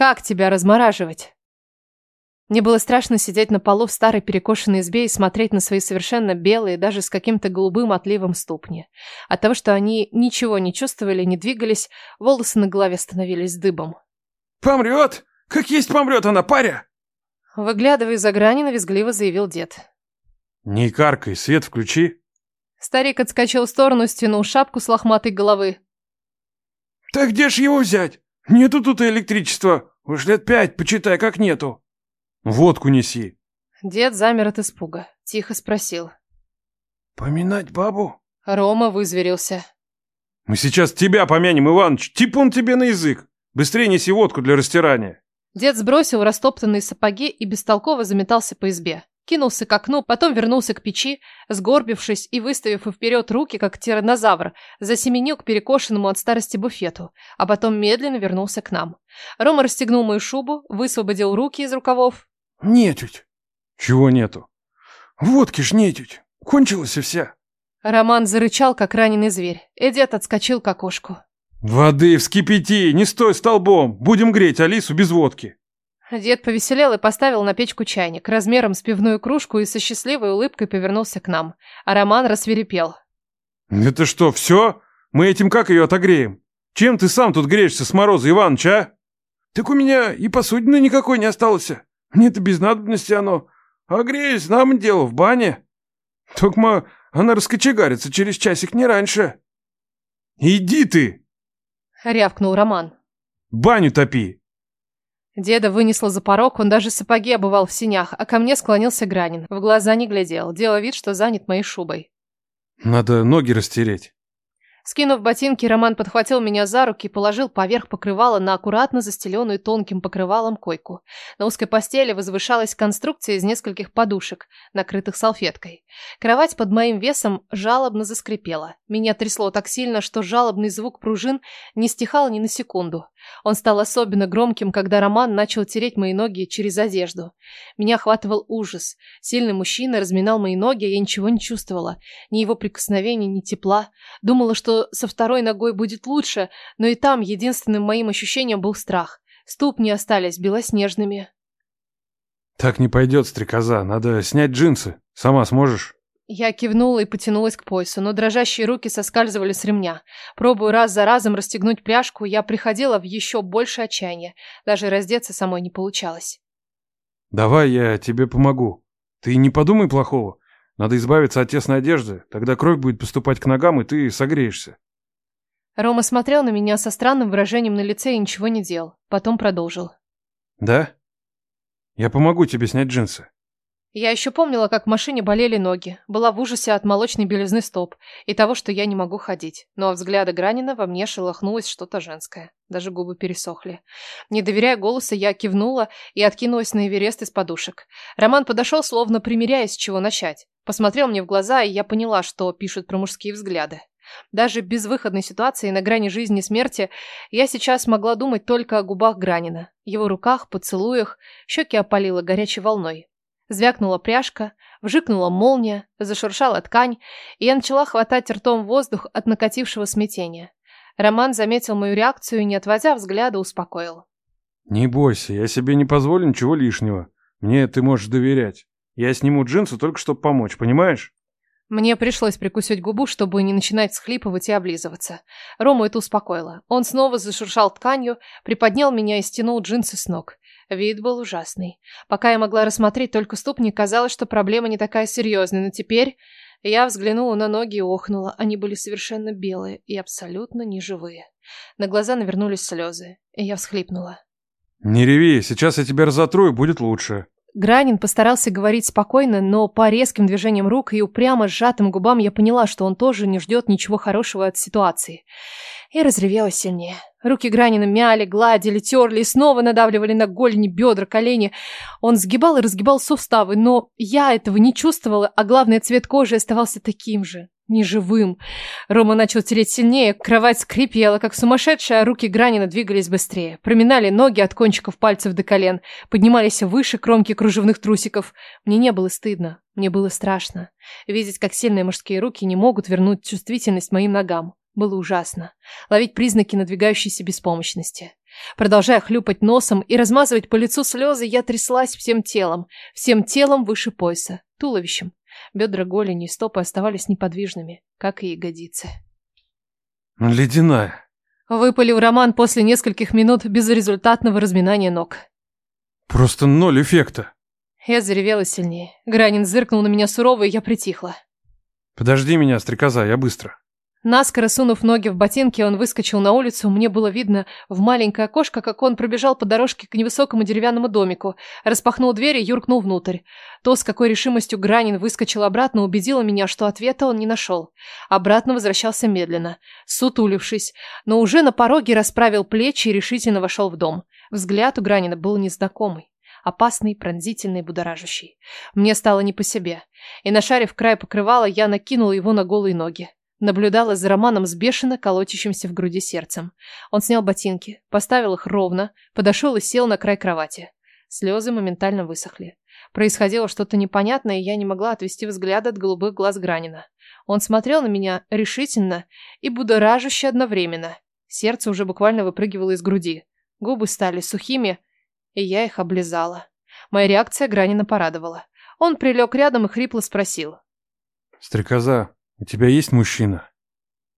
Как тебя размораживать? Мне было страшно сидеть на полу в старой перекошенной избе и смотреть на свои совершенно белые, даже с каким-то голубым отливом ступни. От того, что они ничего не чувствовали, не двигались, волосы на голове становились дыбом. «Помрет? Как есть помрет она, паря!» Выглядывая за грани, визгливо заявил дед. «Не каркай, свет включи». Старик отскочил в сторону, стянул шапку с лохматой головы. «Так где ж его взять? Нету тут электричества. Уж лет пять, почитай, как нету». «Водку неси». Дед замер от испуга. Тихо спросил. «Поминать бабу?» Рома вызверился. «Мы сейчас тебя помянем, Иваныч. Типун тебе на язык. Быстрее неси водку для растирания». Дед сбросил растоптанные сапоги и бестолково заметался по избе. Кинулся к окну, потом вернулся к печи, сгорбившись и выставив вперед руки, как тиранозавр, засеменил к перекошенному от старости буфету, а потом медленно вернулся к нам. Рома расстегнул мою шубу, высвободил руки из рукавов. «Нетуть». «Чего нету?» «Водки ж нетуть. Кончилась и вся». Роман зарычал, как раненый зверь, и дед отскочил к окошку. «Воды вскипяти, не стой столбом. Будем греть Алису без водки». Дед повеселел и поставил на печку чайник размером с пивную кружку и со счастливой улыбкой повернулся к нам. А Роман рассверепел. «Это что, все? Мы этим как ее отогреем? Чем ты сам тут греешься с мороза, Иваныч, а?» «Так у меня и посудины никакой не осталось. Мне-то без надобности оно. А греюсь, нам дело, в бане. Только она раскочегарится через часик не раньше». «Иди ты!» — рявкнул Роман. «Баню топи!» Деда вынесло за порог, он даже сапоги обывал в синях, а ко мне склонился Гранин. В глаза не глядел, делал вид, что занят моей шубой. «Надо ноги растереть». Скинув ботинки, Роман подхватил меня за руки и положил поверх покрывала на аккуратно застеленную тонким покрывалом койку. На узкой постели возвышалась конструкция из нескольких подушек, накрытых салфеткой. Кровать под моим весом жалобно заскрипела. Меня трясло так сильно, что жалобный звук пружин не стихал ни на секунду. Он стал особенно громким, когда Роман начал тереть мои ноги через одежду. Меня охватывал ужас. Сильный мужчина разминал мои ноги, а я ничего не чувствовала. Ни его прикосновений, ни тепла. Думала, что со второй ногой будет лучше, но и там единственным моим ощущением был страх. Ступни остались белоснежными. «Так не пойдет, стрекоза. Надо снять джинсы. Сама сможешь?» Я кивнула и потянулась к поясу, но дрожащие руки соскальзывали с ремня. Пробуя раз за разом расстегнуть пряжку, я приходила в еще больше отчаяния. Даже раздеться самой не получалось. «Давай я тебе помогу. Ты не подумай плохого. Надо избавиться от тесной одежды, тогда кровь будет поступать к ногам, и ты согреешься». Рома смотрел на меня со странным выражением на лице и ничего не делал. Потом продолжил. «Да? Я помогу тебе снять джинсы». Я еще помнила, как в машине болели ноги, была в ужасе от молочной белизны стоп и того, что я не могу ходить. Но от взгляда Гранина во мне шелохнулось что-то женское. Даже губы пересохли. Не доверяя голоса, я кивнула и откинулась на Эверест из подушек. Роман подошел, словно примиряясь, с чего начать. Посмотрел мне в глаза, и я поняла, что пишут про мужские взгляды. Даже без выходной ситуации на грани жизни и смерти я сейчас могла думать только о губах Гранина, его руках, поцелуях, щеки опалило горячей волной. Звякнула пряжка, вжикнула молния, зашуршала ткань, и я начала хватать ртом воздух от накатившего смятения. Роман заметил мою реакцию и, не отводя взгляда, успокоил. «Не бойся, я себе не позволю ничего лишнего. Мне ты можешь доверять. Я сниму джинсы только чтобы помочь, понимаешь?» Мне пришлось прикусить губу, чтобы не начинать схлипывать и облизываться. Рому это успокоило. Он снова зашуршал тканью, приподнял меня и стянул джинсы с ног. Вид был ужасный. Пока я могла рассмотреть только ступни, казалось, что проблема не такая серьезная, но теперь я взглянула на ноги и охнула. Они были совершенно белые и абсолютно неживые. На глаза навернулись слезы, и я всхлипнула. «Не реви, сейчас я тебя разотру, и будет лучше». Гранин постарался говорить спокойно, но по резким движениям рук и упрямо сжатым губам я поняла, что он тоже не ждет ничего хорошего от ситуации. И разревелась сильнее. Руки Гранина мяли, гладили, терли и снова надавливали на голени, бедра, колени. Он сгибал и разгибал суставы, но я этого не чувствовала, а главное, цвет кожи оставался таким же, неживым. Рома начал тереть сильнее, кровать скрипела, как сумасшедшая, а руки Гранина двигались быстрее. Проминали ноги от кончиков пальцев до колен, поднимались выше кромки кружевных трусиков. Мне не было стыдно, мне было страшно. Видеть, как сильные мужские руки не могут вернуть чувствительность моим ногам. Было ужасно. Ловить признаки надвигающейся беспомощности. Продолжая хлюпать носом и размазывать по лицу слезы, я тряслась всем телом, всем телом выше пояса, туловищем. Бедра, голени и стопы оставались неподвижными, как и ягодицы. «Ледяная!» Выпалил Роман после нескольких минут безрезультатного разминания ног. «Просто ноль эффекта!» Я заревела сильнее. Гранин зыркнул на меня сурово, и я притихла. «Подожди меня, стрекоза, я быстро». Наскоро сунув ноги в ботинки, он выскочил на улицу. Мне было видно в маленькое окошко, как он пробежал по дорожке к невысокому деревянному домику, распахнул дверь и юркнул внутрь. То, с какой решимостью Гранин выскочил обратно, убедило меня, что ответа он не нашел. Обратно возвращался медленно, сутулившись, но уже на пороге расправил плечи и решительно вошел в дом. Взгляд у Гранина был незнакомый опасный, пронзительный, будоражащий. Мне стало не по себе, и, нашарив край покрывала, я накинула его на голые ноги. Наблюдала за Романом с бешено колотящимся в груди сердцем. Он снял ботинки, поставил их ровно, подошел и сел на край кровати. Слезы моментально высохли. Происходило что-то непонятное, и я не могла отвести взгляд от голубых глаз Гранина. Он смотрел на меня решительно и будоражуще одновременно. Сердце уже буквально выпрыгивало из груди. Губы стали сухими, и я их облизала. Моя реакция Гранина порадовала. Он прилег рядом и хрипло спросил. «Стрекоза, у тебя есть мужчина?»